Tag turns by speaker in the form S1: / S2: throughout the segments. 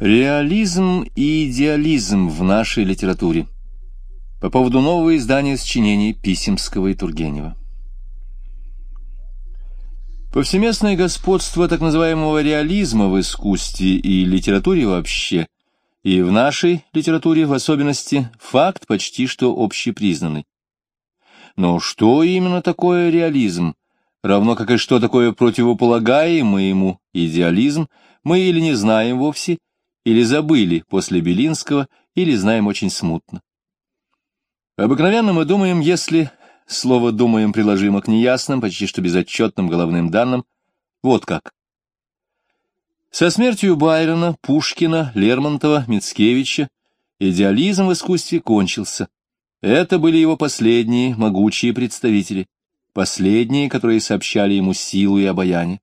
S1: Реализм и идеализм в нашей литературе. По поводу нового издания сочинений Писемского и Тургенева. Повсеместное господство так называемого реализма в искусстве и литературе вообще, и в нашей литературе в особенности, факт почти что общепризнанный. Но что именно такое реализм, равно как и что такое противополагаемый ему идеализм, мы или не знаем вовсе, или забыли после Белинского, или знаем очень смутно. Обыкновенно мы думаем, если слово «думаем» приложимо к неясным, почти что безотчетным головным данным, вот как. Со смертью Байрона, Пушкина, Лермонтова, Мицкевича идеализм в искусстве кончился. Это были его последние могучие представители, последние, которые сообщали ему силу и обаяние.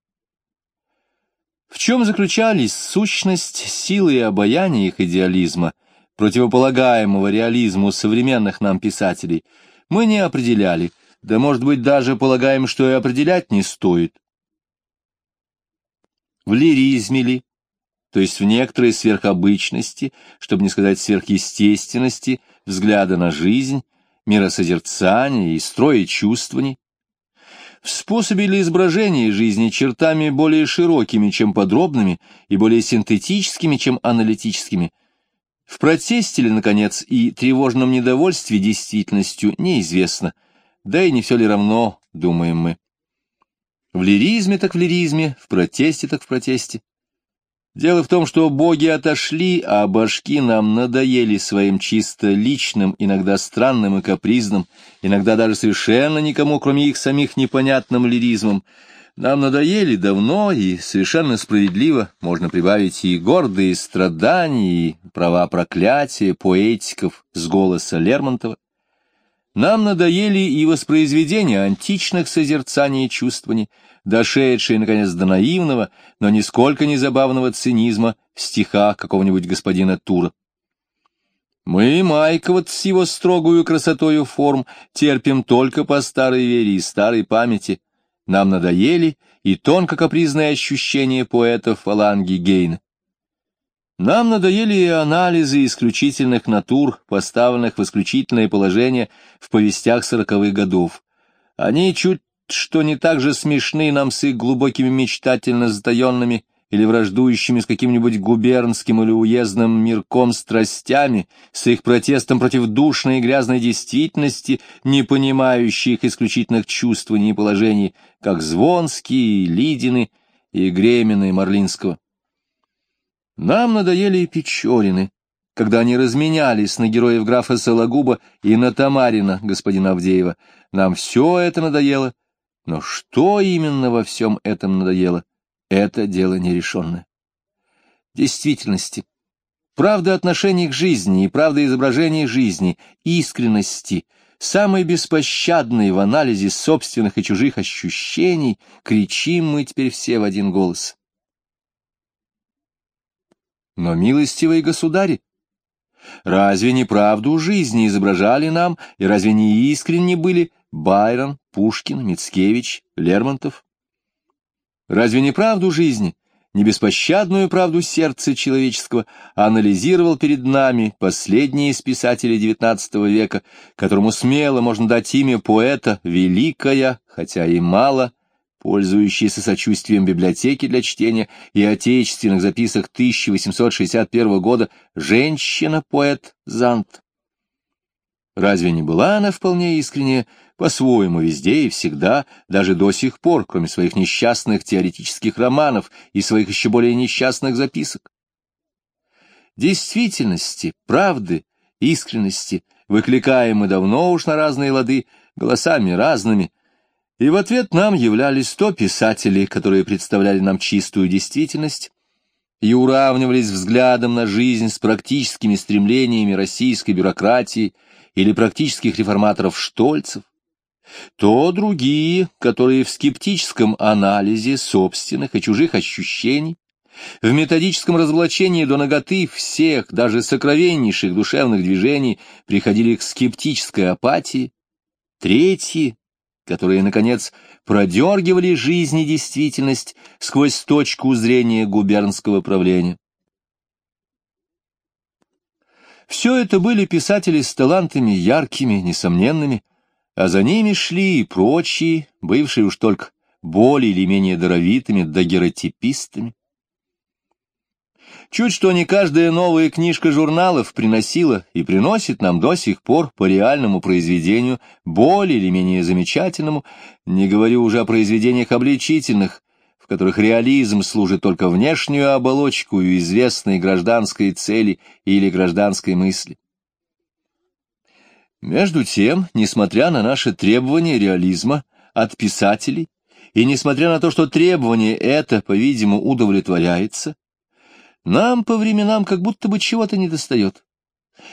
S1: В чем заключались сущность, силы и обаяние их идеализма, противополагаемого реализму современных нам писателей, мы не определяли, да, может быть, даже полагаем, что и определять не стоит. В лиризме ли, то есть в некоторой сверхобычности, чтобы не сказать сверхъестественности, взгляда на жизнь, миросозерцания и строя чувствований, в способе ли изображения жизни чертами более широкими, чем подробными, и более синтетическими, чем аналитическими. В протесте ли, наконец, и тревожном недовольстве действительностью неизвестно, да и не все ли равно, думаем мы. В лиризме так в лиризме, в протесте так в протесте. Дело в том, что боги отошли, а башки нам надоели своим чисто личным, иногда странным и капризным, иногда даже совершенно никому, кроме их самих, непонятным лиризмом. Нам надоели давно и совершенно справедливо, можно прибавить и гордые страдания, и права проклятия поэтиков с голоса Лермонтова. Нам надоели и воспроизведения античных созерцаний и чувствований, дошедшие, наконец, до наивного, но нисколько не забавного цинизма в стихах какого-нибудь господина Тура. Мы, Майкова, с его строгую красотою форм, терпим только по старой вере и старой памяти. Нам надоели и тонко капризные ощущения поэта фаланги Гейна. Нам надоели и анализы исключительных натур, поставленных в исключительное положение в повестях сороковых годов. Они чуть что не так же смешны нам с их глубокими мечтательно затаенными или враждующими с каким-нибудь губернским или уездным мирком страстями, с их протестом против душной и грязной действительности, не понимающей их исключительных чувствований и положений, как Звонские, Лидины и Гремины Марлинского. Нам надоели и Печорины, когда они разменялись на героев графа Сологуба и на Тамарина, господина Авдеева. Нам все это надоело, но что именно во всем этом надоело, это дело нерешенное. Действительности, правда отношений к жизни и правда изображения жизни, искренности, самой беспощадной в анализе собственных и чужих ощущений, кричим мы теперь все в один голос. Но, милостивые государи, разве не правду жизни изображали нам, и разве не искренне были Байрон, Пушкин, Мицкевич, Лермонтов? Разве не правду жизни, не беспощадную правду сердца человеческого анализировал перед нами последний из писателей XIX века, которому смело можно дать имя поэта «Великая», хотя и мало, пользующиеся сочувствием библиотеки для чтения и отечественных записок 1861 года, женщина-поэт Зант. Разве не была она вполне искренняя, по-своему везде и всегда, даже до сих пор, кроме своих несчастных теоретических романов и своих еще более несчастных записок? Действительности, правды, искренности выкликаем мы давно уж на разные лады, голосами разными, и в ответ нам являлись то писатели, которые представляли нам чистую действительность и уравнивались взглядом на жизнь с практическими стремлениями российской бюрократии или практических реформаторов Штольцев, то другие, которые в скептическом анализе собственных и чужих ощущений, в методическом разоблачении до ноготы всех, даже сокровеннейших душевных движений, приходили к скептической апатии, третьи, которые, наконец, продергивали жизнь и действительность сквозь точку зрения губернского правления. Все это были писатели с талантами яркими, несомненными, а за ними шли и прочие, бывшие уж только более или менее даровитыми дагеротипистами. Чуть что не каждая новая книжка журналов приносила и приносит нам до сих пор по реальному произведению, более или менее замечательному, не говорю уже о произведениях обличительных, в которых реализм служит только внешнюю оболочку известной гражданской цели или гражданской мысли. Между тем, несмотря на наши требования реализма от писателей, и несмотря на то, что требование это, по-видимому, удовлетворяется, нам по временам как будто бы чего-то недостает.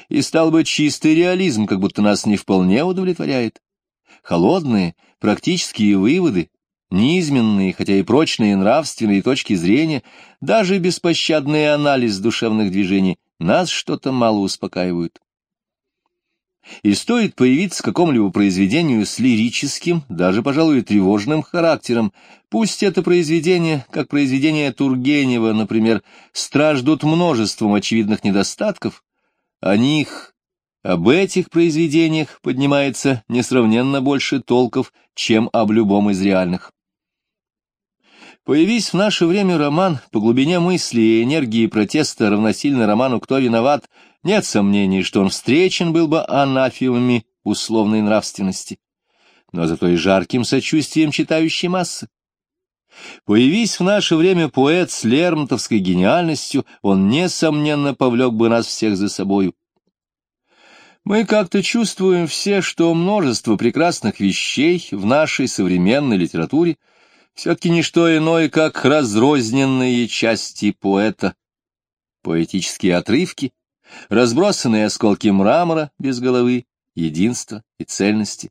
S1: И стал бы чистый реализм, как будто нас не вполне удовлетворяет. Холодные, практические выводы, низменные, хотя и прочные нравственные точки зрения, даже беспощадный анализ душевных движений нас что-то мало успокаивают. И стоит появиться какому-либо произведению с лирическим, даже, пожалуй, тревожным характером, пусть это произведение, как произведение Тургенева, например, страждут множеством очевидных недостатков, о них, об этих произведениях поднимается несравненно больше толков, чем об любом из реальных. Появись в наше время роман по глубине мысли и энергии протеста равносильно роману «Кто виноват?», нет сомнений, что он встречен был бы анафемами условной нравственности, но зато и жарким сочувствием читающей массы. Появись в наше время поэт с лермонтовской гениальностью, он, несомненно, повлек бы нас всех за собою. Мы как-то чувствуем все, что множество прекрасных вещей в нашей современной литературе — все-таки не что иное, как разрозненные части поэта, поэтические отрывки, разбросанные осколки мрамора без головы, единства и цельности.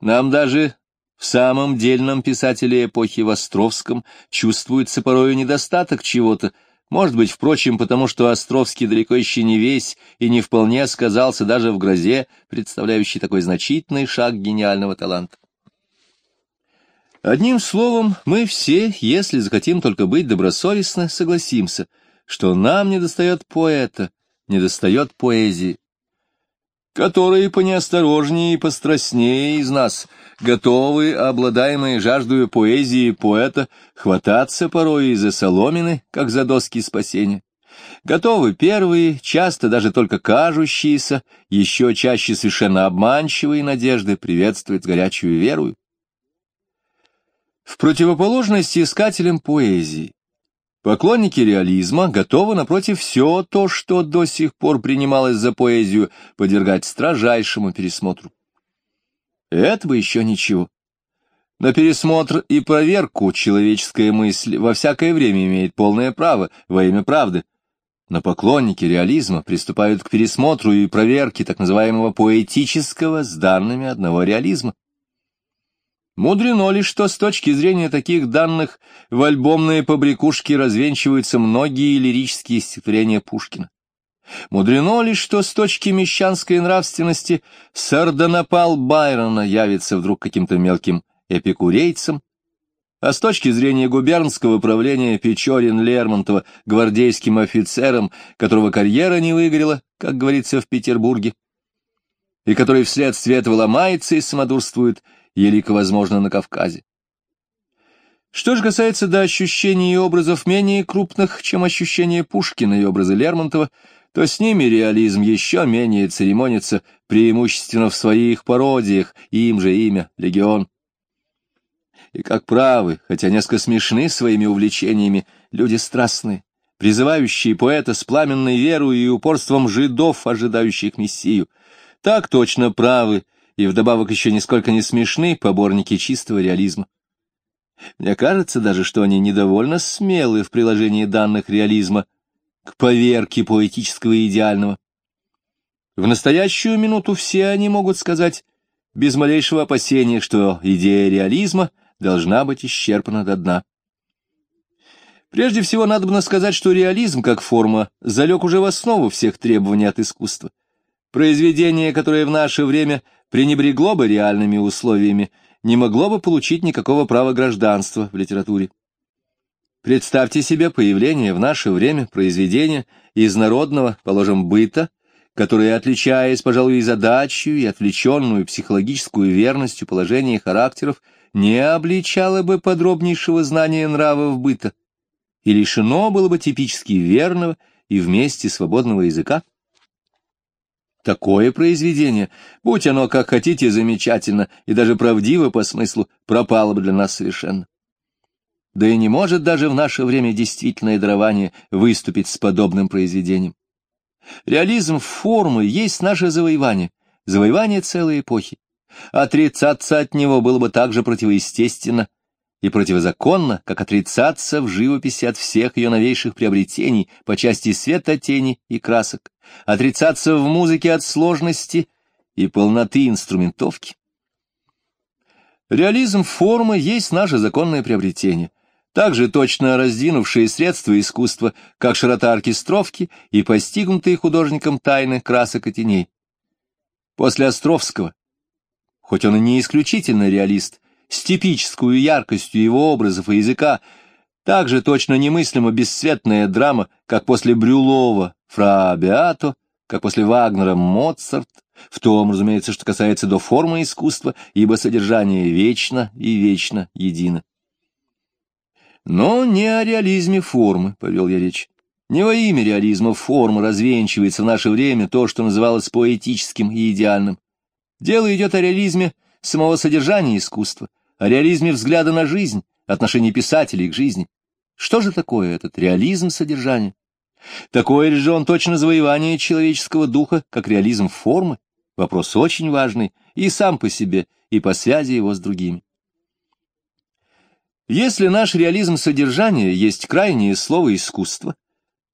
S1: Нам даже в самом дельном писателе эпохи Востровском чувствуется порою недостаток чего-то, может быть, впрочем, потому что Островский далеко еще не весь и не вполне сказался даже в грозе, представляющий такой значительный шаг гениального таланта. Одним словом, мы все, если захотим только быть добросовестны, согласимся, что нам недостает поэта, недостает поэзии, которые понеосторожнее и пострастнее из нас, готовы, обладаемые жаждою поэзии поэта, хвататься порой за соломины, как за доски спасения. Готовы первые, часто даже только кажущиеся, еще чаще совершенно обманчивые надежды приветствовать горячую верою. В противоположность искателям поэзии, поклонники реализма готовы, напротив, все то, что до сих пор принималось за поэзию, подвергать строжайшему пересмотру. Это бы еще ничего. На пересмотр и проверку человеческая мысль во всякое время имеет полное право во имя правды. Но поклонники реализма приступают к пересмотру и проверке так называемого поэтического с данными одного реализма. Мудрено ли, что с точки зрения таких данных в альбомные побрякушки развенчиваются многие лирические стихотворения Пушкина? Мудрено ли, что с точки мещанской нравственности сардонапал Байрона явится вдруг каким-то мелким эпикурейцем, а с точки зрения губернского правления Печорин Лермонтова гвардейским офицером, которого карьера не выгорела, как говорится в Петербурге, и который вследствие этого ломается и самодурствует, елико возможно на Кавказе. Что же касается до ощущений и образов менее крупных, чем ощущения Пушкина и образы Лермонтова, то с ними реализм еще менее церемонится, преимущественно в своих пародиях, им же имя — легион. И как правы, хотя несколько смешны своими увлечениями, люди страстные, призывающие поэта с пламенной верой и упорством жидов, ожидающих Мессию, так точно правы — и вдобавок еще нисколько не смешны поборники чистого реализма. Мне кажется даже, что они недовольно смелы в приложении данных реализма к поверке поэтического и идеального. В настоящую минуту все они могут сказать без малейшего опасения, что идея реализма должна быть исчерпана до дна. Прежде всего, надо бы сказать, что реализм как форма залег уже в основу всех требований от искусства. Произведение, которое в наше время пренебрегло бы реальными условиями, не могло бы получить никакого права гражданства в литературе. Представьте себе появление в наше время произведения из народного, положим, быта, которая, отличаясь, пожалуй, и задачей, и отвлеченную психологическую верностью положения характеров, не обличало бы подробнейшего знания нравов быта и лишено было бы типически верного и вместе свободного языка. Такое произведение, будь оно, как хотите, замечательно и даже правдиво по смыслу, пропало бы для нас совершенно. Да и не может даже в наше время действительное дарование выступить с подобным произведением. Реализм формы есть наше завоевание, завоевание целой эпохи. Отрицаться от него было бы так же противоестественно и противозаконно, как отрицаться в живописи от всех ее новейших приобретений по части света, тени и красок, отрицаться в музыке от сложности и полноты инструментовки. Реализм формы есть наше законное приобретение, также точно раздвинувшие средства искусства, как широта оркестровки и постигнутые художником тайны красок и теней. После Островского, хоть он и не исключительно реалист, с типическую яркостью его образов и языка, также точно немыслимо бесцветная драма, как после Брюлова Фра Беато, как после Вагнера Моцарт, в том, разумеется, что касается до формы искусства, ибо содержание вечно и вечно едино. Но не о реализме формы, — повел я речь. Не во имя реализма формы развенчивается в наше время то, что называлось поэтическим и идеальным. Дело идет о реализме самого содержания искусства, о реализме взгляда на жизнь, отношении писателей к жизни. Что же такое этот реализм содержания? Такое ли же он точно завоевание человеческого духа, как реализм формы? Вопрос очень важный и сам по себе, и по связи его с другими. Если наш реализм содержания есть крайнее слово искусства,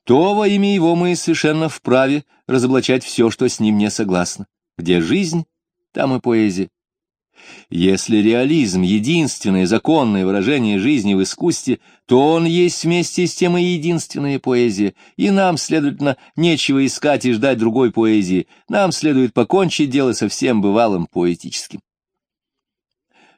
S1: то во имя его мы совершенно вправе разоблачать все, что с ним не согласно. Где жизнь, там и поэзия. Если реализм — единственное законное выражение жизни в искусстве, то он есть вместе с тем и единственная поэзия, и нам, следовательно, нечего искать и ждать другой поэзии, нам следует покончить дело со всем бывалым поэтическим.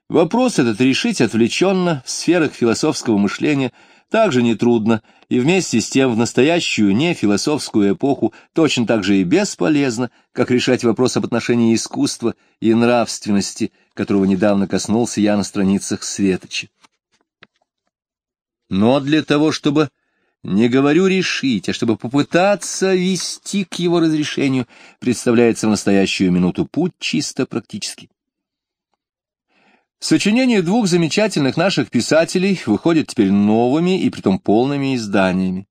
S1: Вопрос этот решить отвлеченно в сферах философского мышления также нетрудно, и вместе с тем в настоящую нефилософскую эпоху точно так же и бесполезно, как решать вопрос об отношении искусства и нравственности, которого недавно коснулся я на страницах Светоча. Но для того, чтобы, не говорю решить, а чтобы попытаться вести к его разрешению, представляется в настоящую минуту путь чисто практический. Сочинения двух замечательных наших писателей выходят теперь новыми и притом полными изданиями.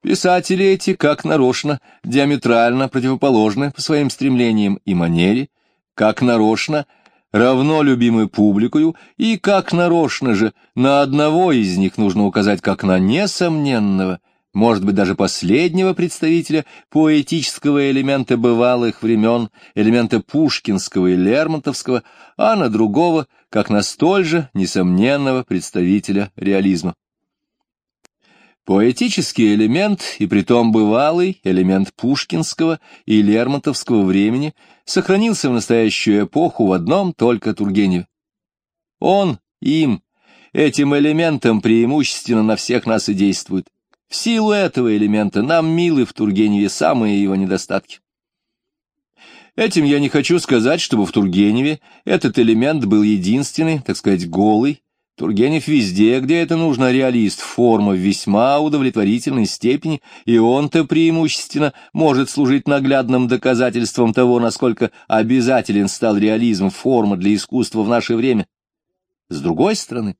S1: Писатели эти, как нарочно, диаметрально противоположны по своим стремлениям и манере, как нарочно, равно любимы публикою, и как нарочно же на одного из них нужно указать как на несомненного, может быть, даже последнего представителя поэтического элемента бывалых времен, элемента пушкинского и лермонтовского, а на другого, как на столь же несомненного представителя реализма. Поэтический элемент, и притом бывалый элемент пушкинского и лермонтовского времени, сохранился в настоящую эпоху в одном только Тургеневе. Он, им, этим элементом преимущественно на всех нас и действует. В силу этого элемента нам милы в Тургеневе самые его недостатки. Этим я не хочу сказать, чтобы в Тургеневе этот элемент был единственный, так сказать, голый. Тургенев везде, где это нужно, реалист, форма в весьма удовлетворительной степени, и он-то преимущественно может служить наглядным доказательством того, насколько обязателен стал реализм форма для искусства в наше время. С другой стороны,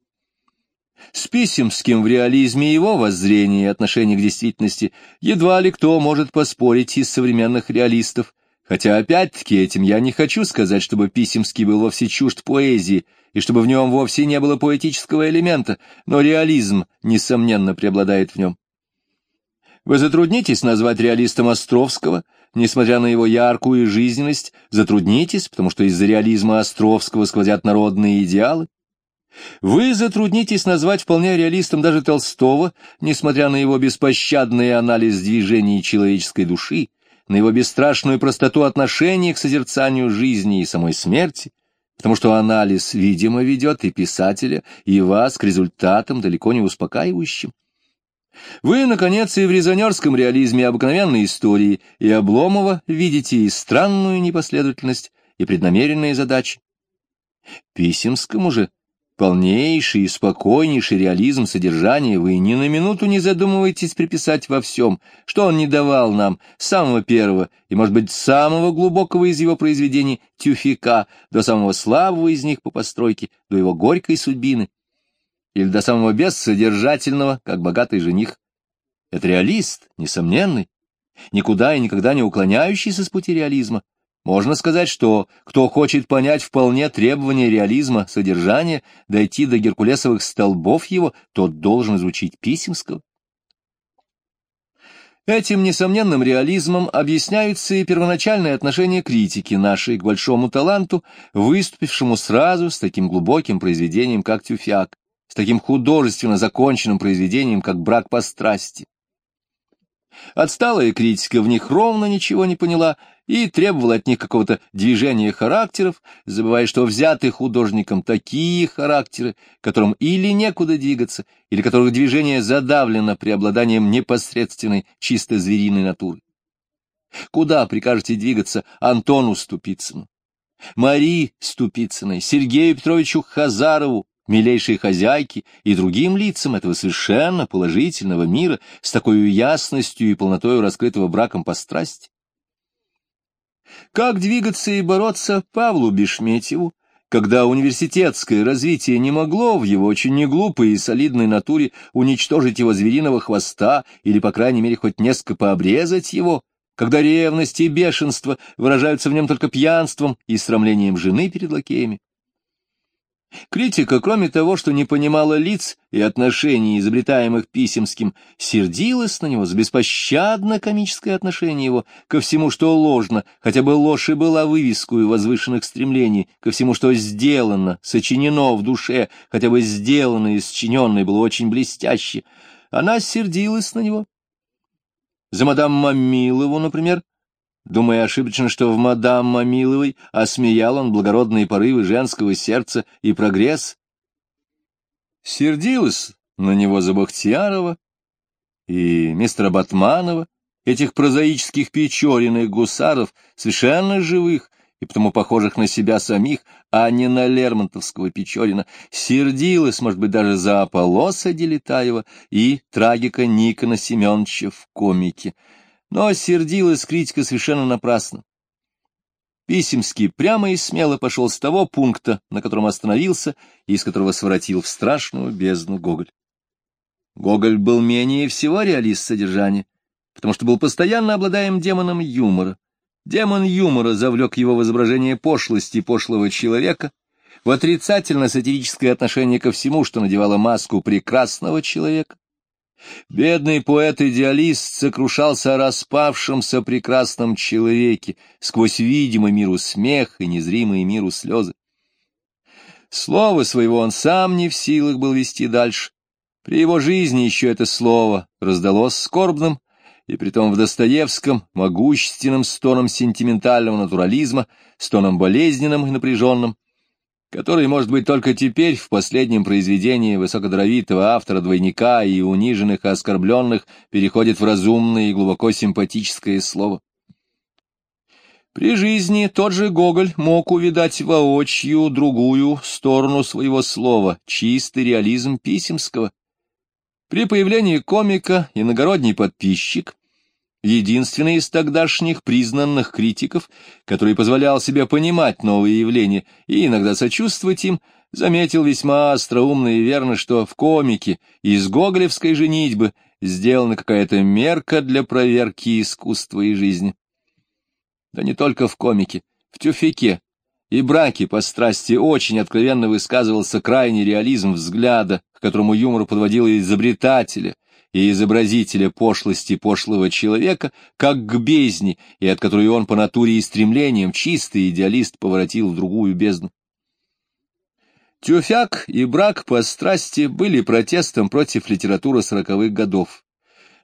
S1: с Писемским в реализме его воззрения и отношения к действительности едва ли кто может поспорить из современных реалистов, хотя опять-таки этим я не хочу сказать, чтобы Писемский был вовсе чужд поэзии, и чтобы в нем вовсе не было поэтического элемента, но реализм, несомненно, преобладает в нем. Вы затруднитесь назвать реалистом Островского, несмотря на его яркую жизненность, затруднитесь, потому что из-за реализма Островского сквозят народные идеалы. Вы затруднитесь назвать вполне реалистом даже Толстого, несмотря на его беспощадный анализ движений человеческой души, на его бесстрашную простоту отношения к созерцанию жизни и самой смерти, потому что анализ, видимо, ведет и писателя, и вас к результатам далеко не успокаивающим. Вы, наконец, и в резонерском реализме обыкновенной истории и Обломова видите и странную непоследовательность, и преднамеренные задачи. Писемскому же полнейший и спокойнейший реализм содержания вы ни на минуту не задумываетесь приписать во всем, что он не давал нам самого первого и, может быть, самого глубокого из его произведений Тюфика до самого слабого из них по постройке, до его горькой судьбины, или до самого бессодержательного, как богатый жених. Это реалист, несомненный, никуда и никогда не уклоняющийся с пути реализма, можно сказать, что кто хочет понять вполне требования реализма содержания, дойти до геркулесовых столбов его, тот должен изучить Писемского. Этим несомненным реализмом объясняются и первоначальные отношения критики нашей к большому таланту, выступившему сразу с таким глубоким произведением, как «Тюфяк», с таким художественно законченным произведением, как «Брак по страсти». Отсталая критика в них ровно ничего не поняла и требовала от них какого-то движения характеров, забывая, что взяты художником такие характеры, которым или некуда двигаться, или которых движение задавлено преобладанием непосредственной чисто звериной натуры. Куда прикажете двигаться Антону Ступицыну, Марии Ступицыной, Сергею Петровичу Хазарову, милейшей хозяйке и другим лицам этого совершенно положительного мира с такой ясностью и полнотой раскрытого браком по страсти. Как двигаться и бороться Павлу Бешметьеву, когда университетское развитие не могло в его очень неглупой и солидной натуре уничтожить его звериного хвоста или, по крайней мере, хоть несколько пообрезать его, когда ревность и бешенство выражаются в нем только пьянством и срамлением жены перед лакеями? Критика, кроме того, что не понимала лиц и отношений, изобретаемых Писемским, сердилась на него за беспощадно комическое отношение его ко всему, что ложно, хотя бы ложь и была вывеску возвышенных стремлений, ко всему, что сделано, сочинено в душе, хотя бы сделано и сочиненное было очень блестяще. Она сердилась на него. За мадам Мамилову, например, думая ошибочно, что в мадам Мамиловой осмеял он благородные порывы женского сердца и прогресс. Сердилась на него за Бахтиярова и мистера Батманова, этих прозаических печориных гусаров, совершенно живых и потому похожих на себя самих, а не на Лермонтовского Печорина, сердилась, может быть, даже за Аполлоса Делетаева и трагика Никона Семеновича в комике — но сердилась критика совершенно напрасно. Писемский прямо и смело пошел с того пункта, на котором остановился и из которого своротил в страшную бездну Гоголь. Гоголь был менее всего реалист содержания, потому что был постоянно обладаем демоном юмора. Демон юмора завлек его в изображение пошлости пошлого человека, в отрицательно-сатирическое отношение ко всему, что надевало маску прекрасного человека. Бедный поэт-идеалист сокрушался о распавшемся прекрасном человеке сквозь видимый миру смех и незримые миру слезы. Слово своего он сам не в силах был вести дальше. При его жизни еще это слово раздалось скорбным, и притом в Достоевском, могущественным стоном сентиментального натурализма, стоном болезненным и напряженным, который, может быть, только теперь, в последнем произведении высокодровитого автора двойника и униженных и оскорбленных, переходит в разумное и глубоко симпатическое слово. При жизни тот же Гоголь мог увидать воочию другую сторону своего слова, чистый реализм Писемского. При появлении комика иногородний подписчик единственный из тогдашних признанных критиков, который позволял себе понимать новые явления и иногда сочувствовать им, заметил весьма остроумно и верно, что в комике из гоголевской женитьбы сделана какая-то мерка для проверки искусства и жизни. Да не только в комике, в тюфике и браке по страсти очень откровенно высказывался крайний реализм взгляда, к которому юмор подводил изобретателя — и изобразителя пошлости пошлого человека, как к бездне, и от которой он по натуре и стремлениям чистый идеалист поворотил в другую бездну. Тюфяк и брак по страсти были протестом против литературы сороковых годов.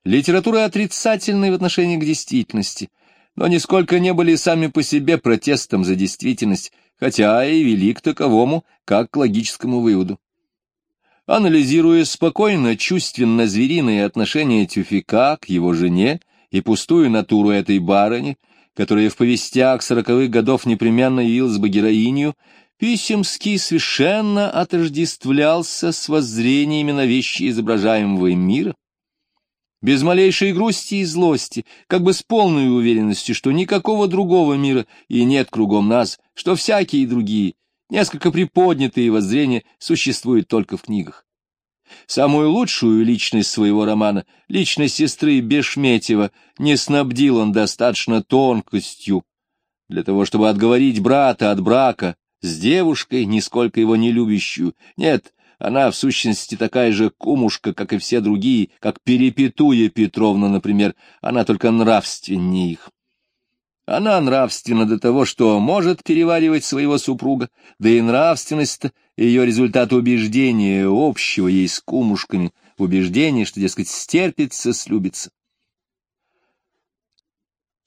S1: Литература отрицательной в отношении к действительности, но нисколько не были сами по себе протестом за действительность, хотя и вели к таковому, как к логическому выводу. Анализируя спокойно чувственно-звериные отношения Тюфика к его жене и пустую натуру этой барыни, которая в повестях сороковых годов непременно явилась бы героинью, Писемский совершенно отождествлялся с воззрениями на вещи изображаемого мира, без малейшей грусти и злости, как бы с полной уверенностью, что никакого другого мира и нет кругом нас, что всякие другие, несколько приподнятые воззрения существуют только в книгах. Самую лучшую личность своего романа, личность сестры Бешметьева, не снабдил он достаточно тонкостью для того, чтобы отговорить брата от брака с девушкой, нисколько его не любящую. Нет, она в сущности такая же кумушка, как и все другие, как Перепетуя Петровна, например, она только нравственнее их. Она нравственна до того, что может переваривать своего супруга, да и нравственность ее результат убеждения общего ей с кумушками, убеждения, что, дескать, стерпится, слюбится.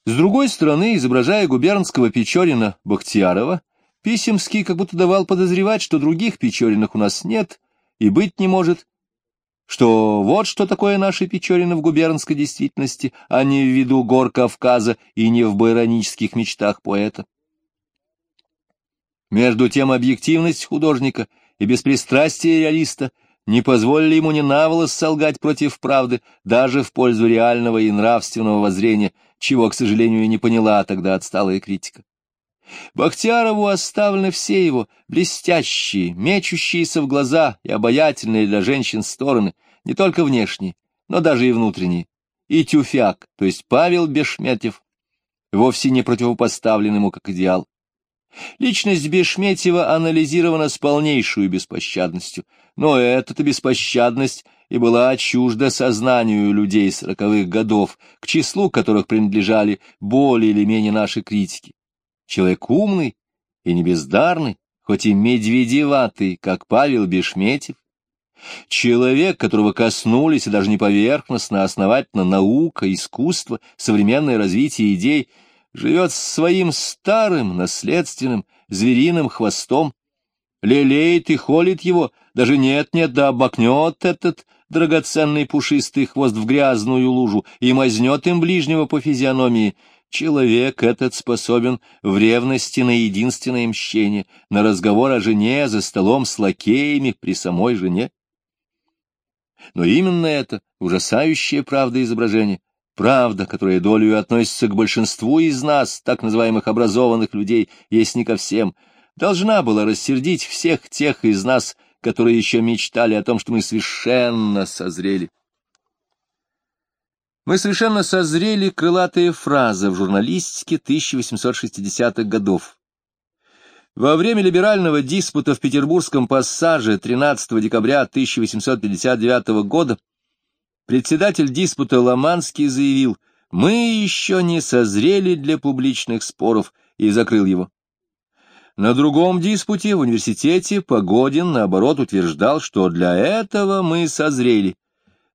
S1: С другой стороны, изображая губернского Печорина Бахтиярова, Писемский как будто давал подозревать, что других Печориных у нас нет и быть не может, что вот что такое наши Печорины в губернской действительности, а не в виду гор Кавказа и не в байронических мечтах поэта. Между тем объективность художника и беспристрастие реалиста не позволили ему ни наволос солгать против правды, даже в пользу реального и нравственного воззрения, чего, к сожалению, не поняла тогда отсталая критика. Бахтиярову оставлены все его блестящие, мечущиеся в глаза и обаятельные для женщин стороны, не только внешние, но даже и внутренние. И Тюфяк, то есть Павел Бешметьев, вовсе не противопоставлен ему как идеал. Личность Бешметьева анализирована с полнейшей беспощадностью, но эта-то беспощадность и была чужда сознанию людей сороковых годов, к числу которых принадлежали более или менее наши критики человек умный и не бездарный, хоть и медведеватый, как Павел Бешметьев, человек, которого коснулись и даже не поверхностно, а основательно наука, искусство, современное развитие идей, живет своим старым, наследственным, звериным хвостом, лелеет и холит его, даже нет-нет, да обмакнет этот драгоценный пушистый хвост в грязную лужу и мазнет им ближнего по физиономии, Человек этот способен в ревности на единственное мщение, на разговор о жене за столом с лакеями при самой жене. Но именно это ужасающая правда изображения, правда, которая долю относится к большинству из нас, так называемых образованных людей, если не ко всем, должна была рассердить всех тех из нас, которые еще мечтали о том, что мы совершенно созрели. Мы совершенно созрели крылатые фразы в журналистике 1860-х годов. Во время либерального диспута в Петербургском пассаже 13 декабря 1859 года председатель диспута Ломанский заявил, «Мы еще не созрели для публичных споров» и закрыл его. На другом диспуте в университете Погодин, наоборот, утверждал, что для этого мы созрели.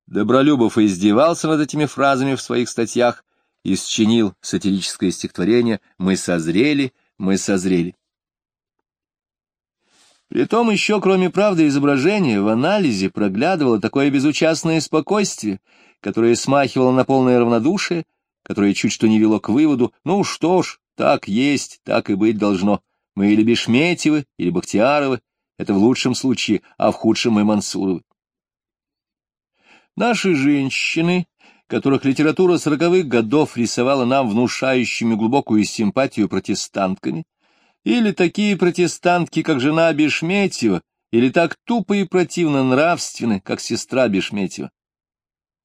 S1: Добролюбов издевался над этими фразами в своих статьях и счинил сатирическое стихотворение «Мы созрели, мы созрели». Притом еще, кроме правды изображения, в анализе проглядывало такое безучастное спокойствие, которое смахивало на полное равнодушие, которое чуть что не вело к выводу «ну что ж, так есть, так и быть должно, мы или Бешметьевы, или Бахтияровы, это в лучшем случае, а в худшем мы Мансуровы». Наши женщины, которых литература сороковых годов рисовала нам внушающими глубокую симпатию протестантками, или такие протестантки, как жена Бешметьева, или так тупо и противно нравственны, как сестра Бешметьева.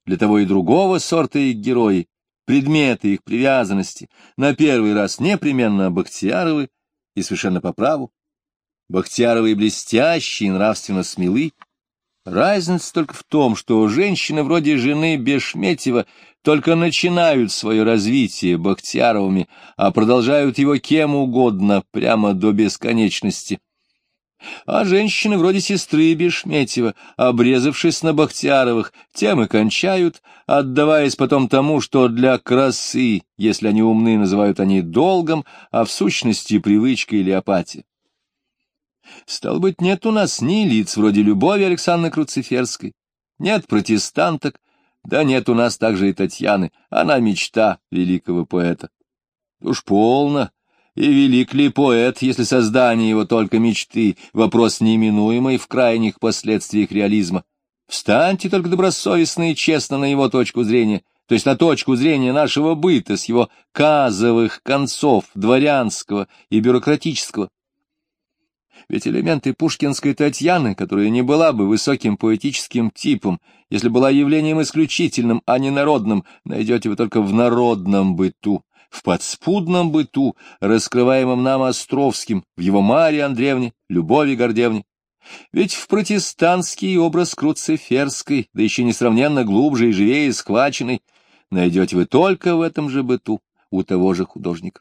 S1: Для того и другого сорта их герои, предметы их привязанности, на первый раз непременно Бахтияровы, и совершенно по праву. Бахтияровы блестящие, нравственно смелы, Разница только в том, что женщины вроде жены Бешметьева только начинают свое развитие Бахтияровыми, а продолжают его кем угодно, прямо до бесконечности. А женщины вроде сестры Бешметьева, обрезавшись на Бахтияровых, тем и кончают, отдаваясь потом тому, что для красы, если они умны, называют они долгом, а в сущности привычкой или апатией. Стало быть, нет у нас ни лиц вроде Любови Александры Круциферской, нет протестанток, да нет у нас также и Татьяны, она мечта великого поэта. Уж полно, и велик ли поэт, если создание его только мечты, вопрос неименуемый в крайних последствиях реализма. Встаньте только добросовестно и честно на его точку зрения, то есть на точку зрения нашего быта с его казовых концов, дворянского и бюрократического. Ведь элементы пушкинской Татьяны, которая не была бы высоким поэтическим типом, если была явлением исключительным, а не народным, найдете вы только в народном быту, в подспудном быту, раскрываемом нам Островским, в его Марии Андреевне, Любови Гордевне. Ведь в протестантский образ Круциферской, да еще несравненно глубже и живее схваченный, найдете вы только в этом же быту у того же художника.